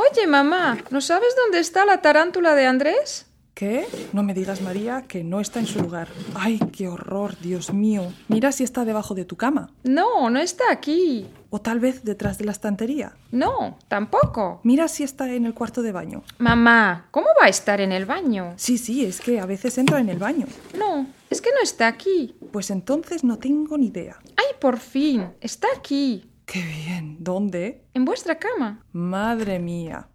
Oye, mamá, ¿no sabes dónde está la tarántula de Andrés? ¿Qué? No me digas, María, que no está en su lugar. ¡Ay, qué horror, Dios mío! Mira si está debajo de tu cama. No, no está aquí. O tal vez detrás de la estantería. No, tampoco. Mira si está en el cuarto de baño. Mamá, ¿cómo va a estar en el baño? Sí, sí, es que a veces entra en el baño. No, es que no está aquí. Pues entonces no tengo ni idea. ¡Ay, por fin! Está aquí. ¡Qué bien! ¿Dónde? En vuestra cama. Madre mía.